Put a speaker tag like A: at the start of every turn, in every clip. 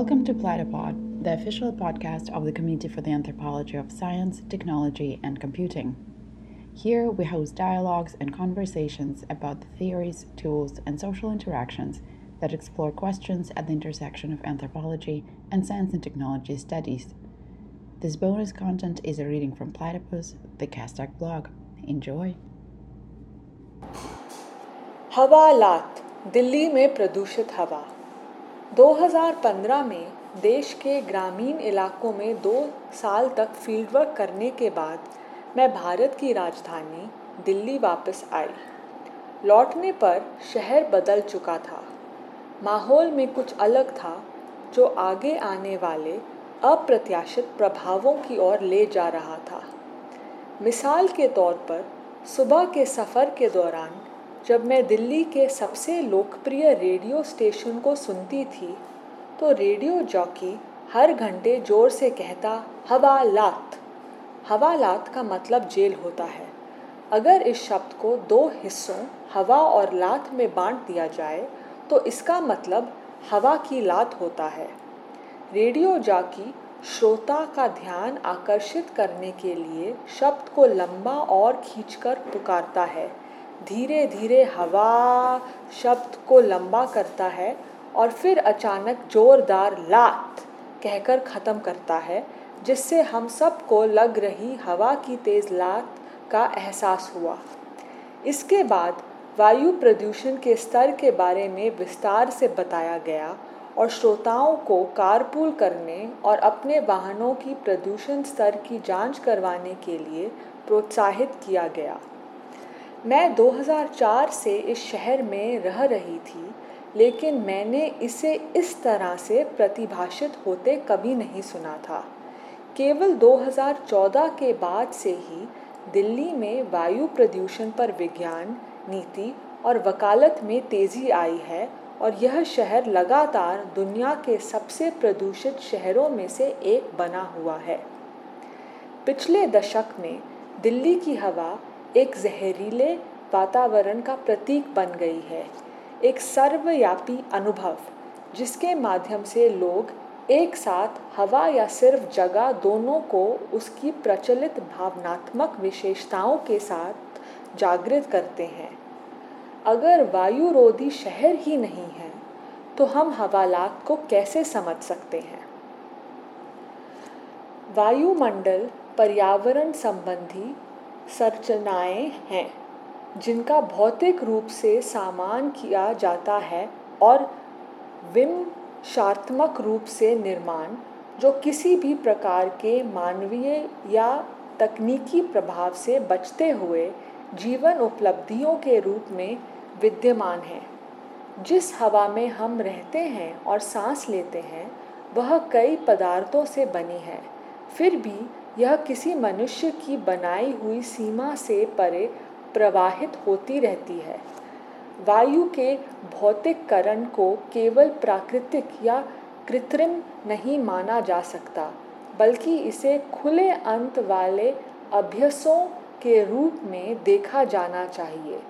A: Welcome to Platypod, the official podcast of the Committee for the Anthropology of Science, Technology, and Computing. Here we host dialogues and conversations about the theories, tools, and social interactions that explore questions at the intersection of anthropology and science and technology studies. This bonus content is a reading from Platypus, the Castak blog. Enjoy!
B: हवालात Delhi में प्रदूषित हवा 2015 में देश के ग्रामीण इलाकों में दो साल तक फील्डवर्क करने के बाद मैं भारत की राजधानी दिल्ली वापस आई। लौटने पर शहर बदल चुका था। माहौल में कुछ अलग था, जो आगे आने वाले अप्रत्याशित प्रभावों की ओर ले जा रहा था। मिसाल के तौर पर, सुबह के सफ़र के दौरान जब मैं दिल्ली के सबसे लोकप्रिय रेडियो स्टेशन को सुनती थी तो रेडियो जॉकी हर घंटे ज़ोर से कहता हवालात हवालात का मतलब जेल होता है। अगर इस शब्द को दो हिस्सों हवा और लात में बांट दिया जाए तो इसका मतलब हवा की लात होता है। रेडियो जाकी श्रोता का ध्यान आकर्षित करने के लिए शब्द को लंबा और खींचकर पुकारता है। धीरे धीरे हवा शब्द को लंबा करता है और फिर अचानक जोरदार लात कहकर ख़त्म करता है, जिससे हम सबको लग रही हवा की तेज़ लात का एहसास हुआ। इसके बाद वायु प्रदूषण के स्तर के बारे में विस्तार से बताया गया और श्रोताओं को कारपूल करने और अपने वाहनों की प्रदूषण स्तर की जाँच करवाने के लिए प्रोत्साहित किया गया। मैं 2004 से इस शहर में रह रही थी, लेकिन मैंने इसे इस तरह से प्रतिभाषित होते कभी नहीं सुना था। केवल 2014 के बाद से ही दिल्ली में वायु प्रदूषण पर विज्ञान, नीति और वकालत में तेज़ी आई है और यह शहर लगातार दुनिया के सबसे प्रदूषित शहरों में से एक बना हुआ है। पिछले दशक में दिल्ली की हवा एक जहरीले वातावरण का प्रतीक बन गई है। एक सर्वव्यापी अनुभव, जिसके माध्यम से लोग एक साथ हवा या सिर्फ़ जगह दोनों को उसकी प्रचलित भावनात्मक विशेषताओं के साथ जागृत करते हैं। अगर वायुरोधी शहर ही नहीं है तो हम हवालात को कैसे समझ सकते हैं? वायुमंडल पर्यावरण संबंधी संरचनाएँ हैं, जिनका भौतिक रूप से सामान किया जाता है और विमशात्मक रूप से निर्माण, जो किसी भी प्रकार के मानवीय या तकनीकी प्रभाव से बचते हुए जीवन उपलब्धियों के रूप में विद्यमान है। जिस हवा में हम रहते हैं और सांस लेते हैं, वह कई पदार्थों से बनी है, फिर भी यह किसी मनुष्य की बनाई हुई सीमा से परे प्रवाहित होती रहती है। वायु के भौतिककरण को केवल प्राकृतिक या कृत्रिम नहीं माना जा सकता, बल्कि इसे खुले अंत वाले अभ्यसों के रूप में देखा जाना चाहिए।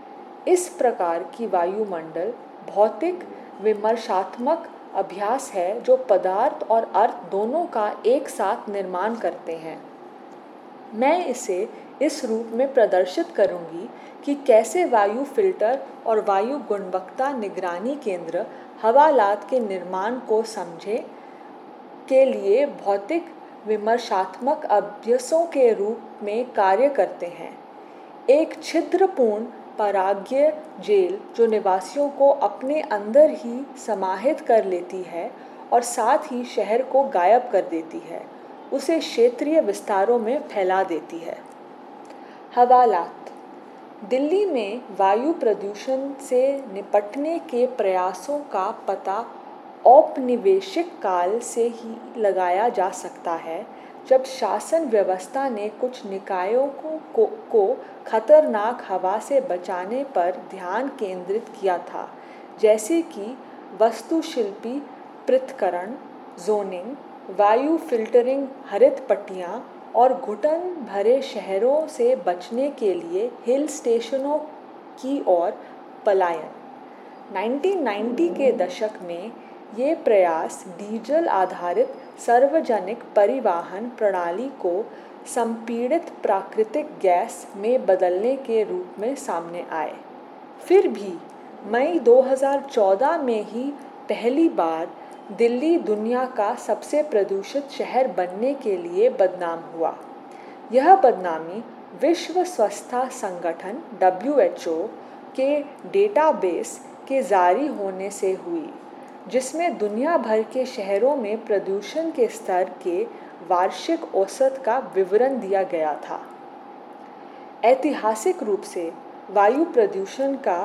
B: इस प्रकार की वायुमंडल भौतिक विमर्शात्मक अभ्यास है जो पदार्थ और अर्थ दोनों का एक साथ निर्माण करते हैं। मैं इसे इस रूप में प्रदर्शित करूँगी कि कैसे वायु फ़िल्टर और वायु गुणवत्ता निगरानी केंद्र हवालात के निर्माण को समझे के लिए भौतिक विमर्शात्मक अभ्यसों के रूप में कार्य करते हैं। एक छिद्रपूर्ण पराग्य जेल जो निवासियों को अपने अंदर ही समाहित कर लेती है और साथ ही शहर को गायब कर देती है। उसे क्षेत्रीय विस्तारों में फैला देती है। हवालात। दिल्ली में वायु प्रदूषण से निपटने के प्रयासों का पता औपनिवेशिक काल से ही लगाया जा सकता है जब शासन व्यवस्था ने कुछ निकायों को, को, को खतरनाक हवा से बचाने पर ध्यान केंद्रित किया था जैसे कि वस्तुशिल्पी पृथकरण जोनिंग वायु फिल्टरिंग हरित पट्टियाँ और घुटन भरे शहरों से बचने के लिए हिल स्टेशनों की ओर पलायन। 1990 के दशक में ये प्रयास डीजल आधारित सार्वजनिक परिवहन प्रणाली को संपीड़ित प्राकृतिक गैस में बदलने के रूप में सामने आए। फिर भी मई 2014 में ही पहली बार दिल्ली दुनिया का सबसे प्रदूषित शहर बनने के लिए बदनाम हुआ। यह बदनामी विश्व स्वास्थ्य संगठन डब्ल्यूएचओ के डेटाबेस के जारी होने से हुई, जिसमें दुनिया भर के शहरों में प्रदूषण के स्तर के वार्षिक औसत का विवरण दिया गया था। ऐतिहासिक रूप से वायु प्रदूषण का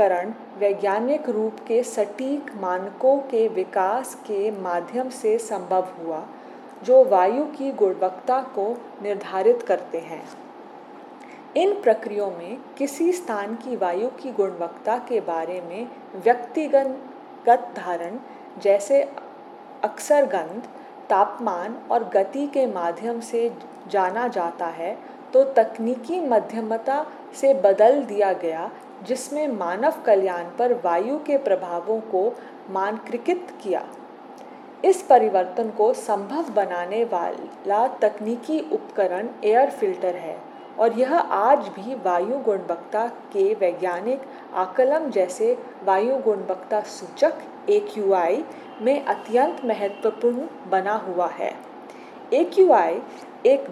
B: परिणामकरण वैज्ञानिक रूप के सटीक मानकों के विकास के माध्यम से संभव हुआ, जो वायु की गुणवत्ता को निर्धारित करते हैं। इन प्रक्रियाओं में किसी स्थान की वायु की गुणवत्ता के बारे में व्यक्तिगत धारण, जैसे अक्सर गंध, तापमान और गति के माध्यम से जाना जाता है तो तकनीकी मध्यमता से बदल दिया गया जिसमें मानव कल्याण पर वायु के प्रभावों को मानकृत किया। इस परिवर्तन को संभव बनाने वाला तकनीकी उपकरण एयर फ़िल्टर है और यह आज भी वायु गुणवत्ता के वैज्ञानिक आकलन जैसे वायु गुणवत्ता सूचक ए में अत्यंत महत्वपूर्ण बना हुआ है। ए एक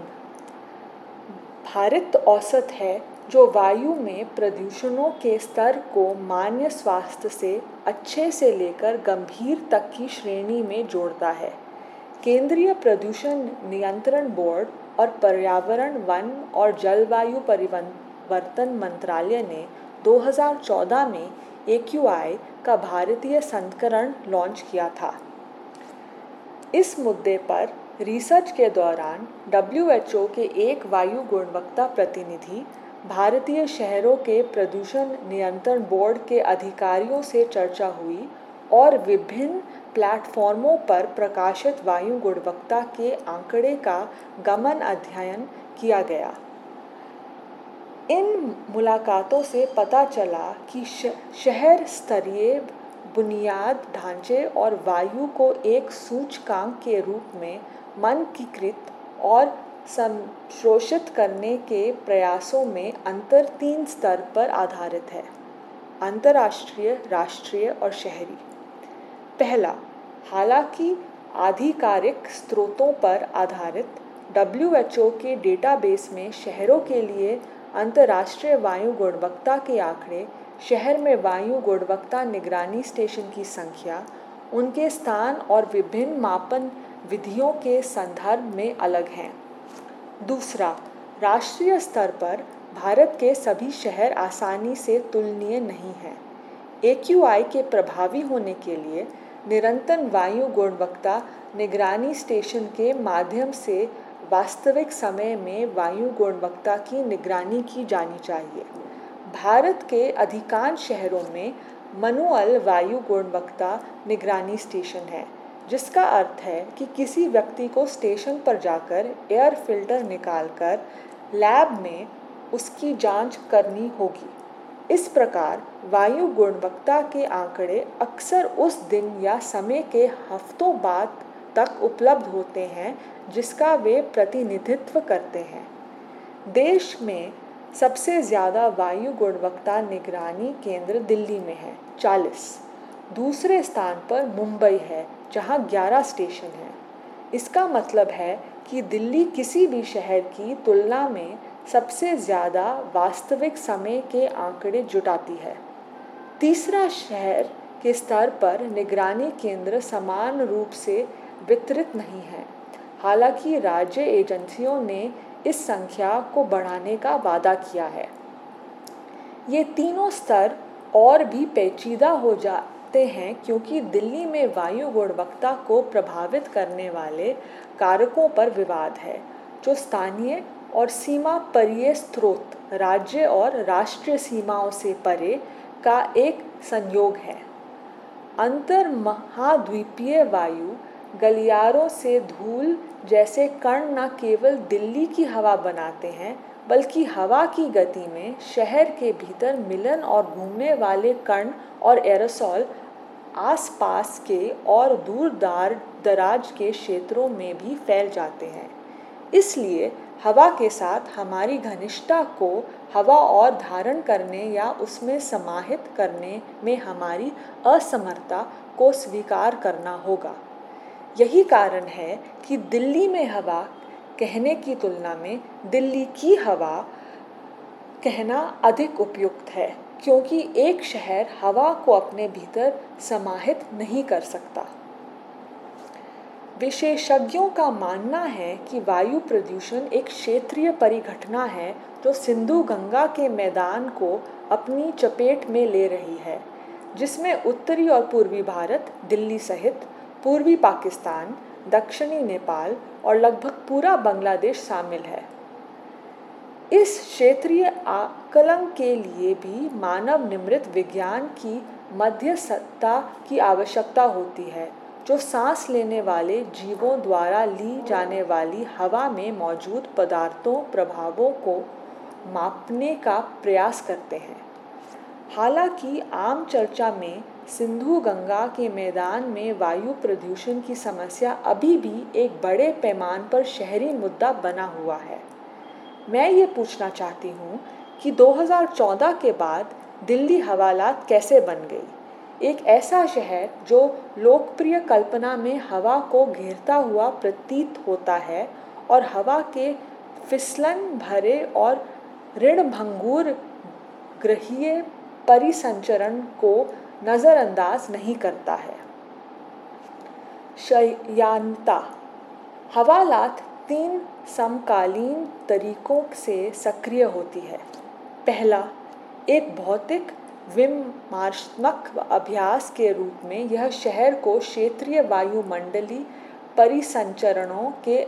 B: भारत औसत है जो वायु में प्रदूषणों के स्तर को मान्य स्वास्थ्य से अच्छे से लेकर गंभीर तक की श्रेणी में जोड़ता है। केंद्रीय प्रदूषण नियंत्रण बोर्ड और पर्यावरण, वन और जलवायु परिवर्तन मंत्रालय ने 2014 में ए का भारतीय संस्करण लॉन्च किया था। इस मुद्दे पर रिसर्च के दौरान डब्ल्यू के एक वायु गुणवत्ता प्रतिनिधि भारतीय शहरों के प्रदूषण नियंत्रण बोर्ड के अधिकारियों से चर्चा हुई और विभिन्न प्लेटफॉर्मों पर प्रकाशित वायु गुणवत्ता के आंकड़े का गमन अध्ययन किया गया। इन मुलाकातों से पता चला कि शहर स्तरीय बुनियाद ढांचे और वायु को एक सूचकांक के रूप में मानकीकृत और संशोषित करने के प्रयासों में अंतर तीन स्तर पर आधारित है। अंतर्राष्ट्रीय, राष्ट्रीय और शहरी। पहला, हालाँकि आधिकारिक स्रोतों पर आधारित डब्ल्यू के डेटाबेस में शहरों के लिए अंतर्राष्ट्रीय वायु गुणवत्ता के आंकड़े, शहर में वायु गुणवत्ता निगरानी स्टेशन की संख्या, उनके स्थान और विभिन्न मापन विधियों के संदर्भ में अलग हैं। दूसरा, राष्ट्रीय स्तर पर भारत के सभी शहर आसानी से तुलनीय नहीं हैं। ए के प्रभावी होने के लिए निरंतर वायु गुणवत्ता निगरानी स्टेशन के माध्यम से वास्तविक समय में वायु गुणवत्ता की निगरानी की जानी चाहिए। भारत के अधिकांश शहरों में मनुअल वायु गुणवत्ता निगरानी स्टेशन है। जिसका अर्थ है कि किसी व्यक्ति को स्टेशन पर जाकर एयर फ़िल्टर निकालकर लैब में उसकी जाँच करनी होगी। इस प्रकार वायु गुणवत्ता के आंकड़े अक्सर उस दिन या समय के हफ्तों बाद तक उपलब्ध होते हैं, जिसका वे प्रतिनिधित्व करते हैं। देश में सबसे ज़्यादा वायु गुणवत्ता निगरानी केंद्र दिल्ली में है 40 दूसरे स्थान पर मुंबई है जहाँ 11 स्टेशन हैं। इसका मतलब है कि दिल्ली किसी भी शहर की तुलना में सबसे ज़्यादा वास्तविक समय के आंकड़े जुटाती है। तीसरा शहर के स्तर पर निगरानी केंद्र समान रूप से वितरित नहीं है। हालाँकि राज्य एजेंसियों ने इस संख्या को बढ़ाने का वादा किया है। ये तीनों स्तर और भी पेचीदा हो जाते हैं क्योंकि दिल्ली में वायु गुणवत्ता को प्रभावित करने वाले कारकों पर विवाद है, जो स्थानीय और सीमा परीय स्रोत, राज्य और राष्ट्रीय सीमाओं से परे का एक संयोग है। अंतर महाद्वीपीय वायु गलियारों से धूल जैसे कण न केवल दिल्ली की हवा बनाते हैं बल्कि हवा की गति में शहर के भीतर मिलन और घूमने वाले कण और एरोसॉल आसपास के और दूर दार, दराज के क्षेत्रों में भी फैल जाते हैं। इसलिए हवा के साथ हमारी घनिष्ठता को हवा और धारण करने या उसमें समाहित करने में हमारी असमर्थता को स्वीकार करना होगा। यही कारण है कि दिल्ली में हवा कहने की तुलना में दिल्ली की हवा कहना अधिक उपयुक्त है, क्योंकि एक शहर हवा को अपने भीतर समाहित नहीं कर सकता। विशेषज्ञों का मानना है कि वायु प्रदूषण एक क्षेत्रीय परिघटना है जो सिंधु गंगा के मैदान को अपनी चपेट में ले रही है, जिसमें उत्तरी और पूर्वी भारत, दिल्ली सहित पूर्वी पाकिस्तान दक्षिणी नेपाल और लगभग पूरा बांग्लादेश शामिल है। इस क्षेत्रीय आकलन के लिए भी मानव निर्मित विज्ञान की मध्यस्थता की आवश्यकता होती है, जो सांस लेने वाले जीवों द्वारा ली जाने वाली हवा में मौजूद पदार्थों, प्रभावों को मापने का प्रयास करते हैं। हालाँकि आम चर्चा में सिंधु गंगा के मैदान में वायु प्रदूषण की समस्या अभी भी एक बड़े पैमान पर शहरी मुद्दा बना हुआ है। मैं ये पूछना चाहती हूँ कि 2014 के बाद दिल्ली हवालात कैसे बन गई? एक ऐसा शहर जो लोकप्रिय कल्पना में हवा को घेरता हुआ प्रतीत होता है और हवा के फिसलन भरे और ऋण भंगूर ग्रहीय परिसंचरण को नज़रअंदाज नहीं करता है। शयानता हवालात तीन समकालीन तरीकों से सक्रिय होती है। पहला, एक भौतिक विमार्शनात्मक अभ्यास के रूप में यह शहर को क्षेत्रीय वायुमंडली परिसंचरणों के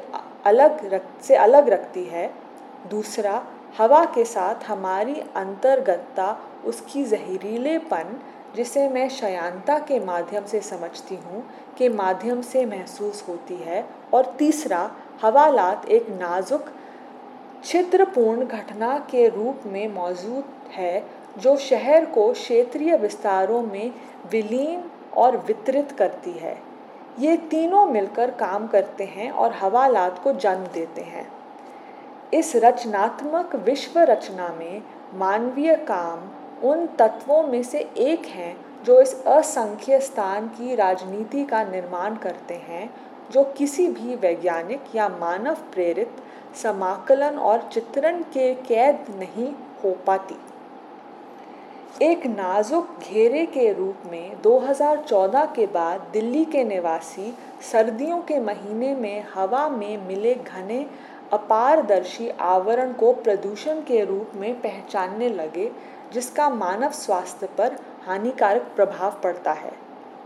B: अलग रख, से अलग रखती है। दूसरा, हवा के साथ हमारी अंतर्गतता, उसकी जहरीलेपन जिसे मैं शयांता के माध्यम से समझती हूँ के माध्यम से महसूस होती है। और तीसरा, हवालात एक नाजुक, छिद्रपूर्ण घटना के रूप में मौजूद है, जो शहर को क्षेत्रीय विस्तारों में विलीन और वितरित करती है। ये तीनों मिलकर काम करते हैं और हवालात को जन्म देते हैं। इस रचनात्मक विश्व रचना में मानवीय काम उन तत्वों में से एक हैं जो इस असंख्य स्थान की राजनीति का निर्माण करते हैं, जो किसी भी वैज्ञानिक या मानव प्रेरित, समाकलन और चित्रण के कैद नहीं हो पाती। एक नाजुक घेरे के रूप में 2014 के बाद दिल्ली के निवासी सर्दियों के महीने में हवा में मिले घने, अपारदर्शी आवरण को प्रदूषण के रूप में पहचानने लगे जिसका मानव स्वास्थ्य पर हानिकारक प्रभाव पड़ता है।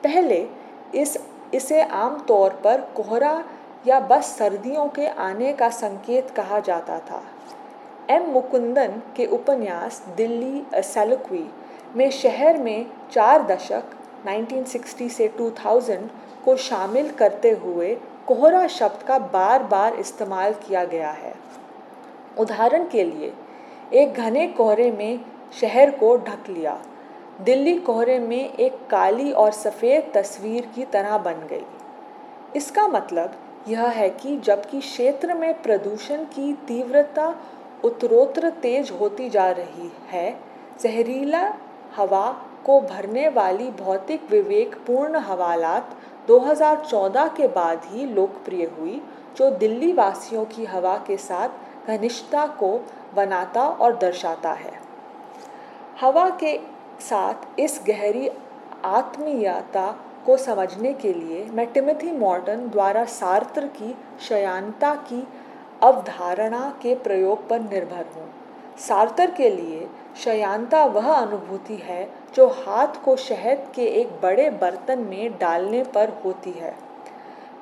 B: पहले इस, इसे आमतौर पर कोहरा या बस सर्दियों के आने का संकेत कहा जाता था। एम. मुकुंदन के उपन्यास दिल्ली सेलुक्वी में शहर में चार दशक 1960 से 2000 को शामिल करते हुए कोहरा शब्द का बार बार इस्तेमाल किया गया है। उदाहरण के लिए, एक घने कोहरे में शहर को ढक लिया। दिल्ली कोहरे में एक काली और सफ़ेद तस्वीर की तरह बन गई। इसका मतलब यह है कि जबकि क्षेत्र में प्रदूषण की तीव्रता उत्तरोत्तर तेज होती जा रही है, जहरीला हवा को भरने वाली भौतिक विवेकपूर्ण हवालात 2014 के बाद ही लोकप्रिय हुई, जो दिल्ली वासियों की हवा के साथ घनिष्ठता को बनाता और दर्शाता है। हवा के साथ इस गहरी आत्मीयता को समझने के लिए मैं टिमथी मॉर्टन द्वारा सार्त्र की शयानता की अवधारणा के प्रयोग पर निर्भर हूँ। सार्तर के लिए शयांता वह अनुभूति है जो हाथ को शहद के एक बड़े बर्तन में डालने पर होती है।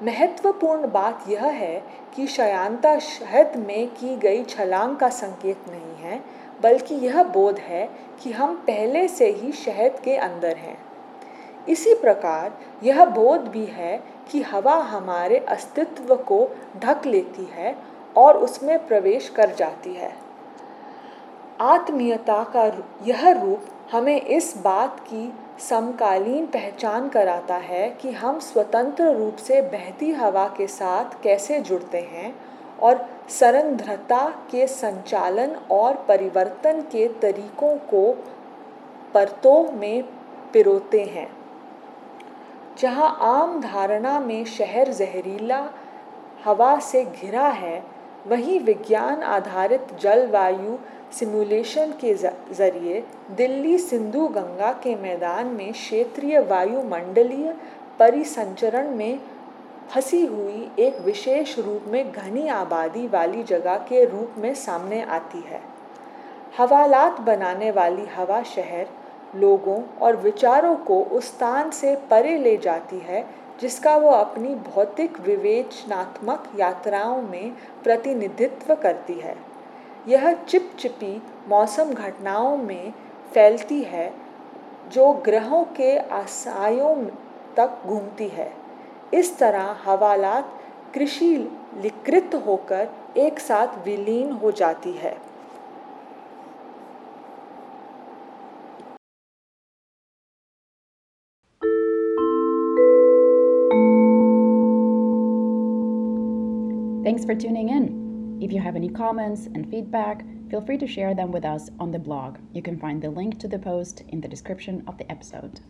B: महत्वपूर्ण बात यह है कि शयांता शहद में की गई छलांग का संकेत नहीं है बल्कि यह बोध है कि हम पहले से ही शहद के अंदर हैं। इसी प्रकार यह बोध भी है कि हवा हमारे अस्तित्व को ढक लेती है और उसमें प्रवेश कर जाती है। आत्मीयता का यह रूप हमें इस बात की समकालीन पहचान कराता है कि हम स्वतंत्र रूप से बहती हवा के साथ कैसे जुड़ते हैं और सरंध्रता के संचालन और परिवर्तन के तरीकों को परतों में पिरोते हैं। जहाँ आम धारणा में शहर जहरीला हवा से घिरा है, वहीं विज्ञान आधारित जलवायु सिमुलेशन के ज़रिए दिल्ली सिंधु गंगा के मैदान में क्षेत्रीय वायुमंडलीय परिसंचरण में फंसी हुई एक विशेष रूप में घनी आबादी वाली जगह के रूप में सामने आती है। हवालात बनाने वाली हवा शहर, लोगों और विचारों को उस स्थान से परे ले जाती है, जिसका वो अपनी भौतिक विवेचनात्मक यात्राओं में प्रतिनिधित्व करती है। यह चिपचिपी मौसम घटनाओं में फैलती है, जो ग्रहों के आशायों तक घूमती है। इस तरह हवालात कृषि लिकृत होकर एक साथ विलीन हो जाती है
A: Thanks for tuning in. If you have any comments and feedback, feel free to share them with us on the blog. You can find the link to the post in the description of the episode.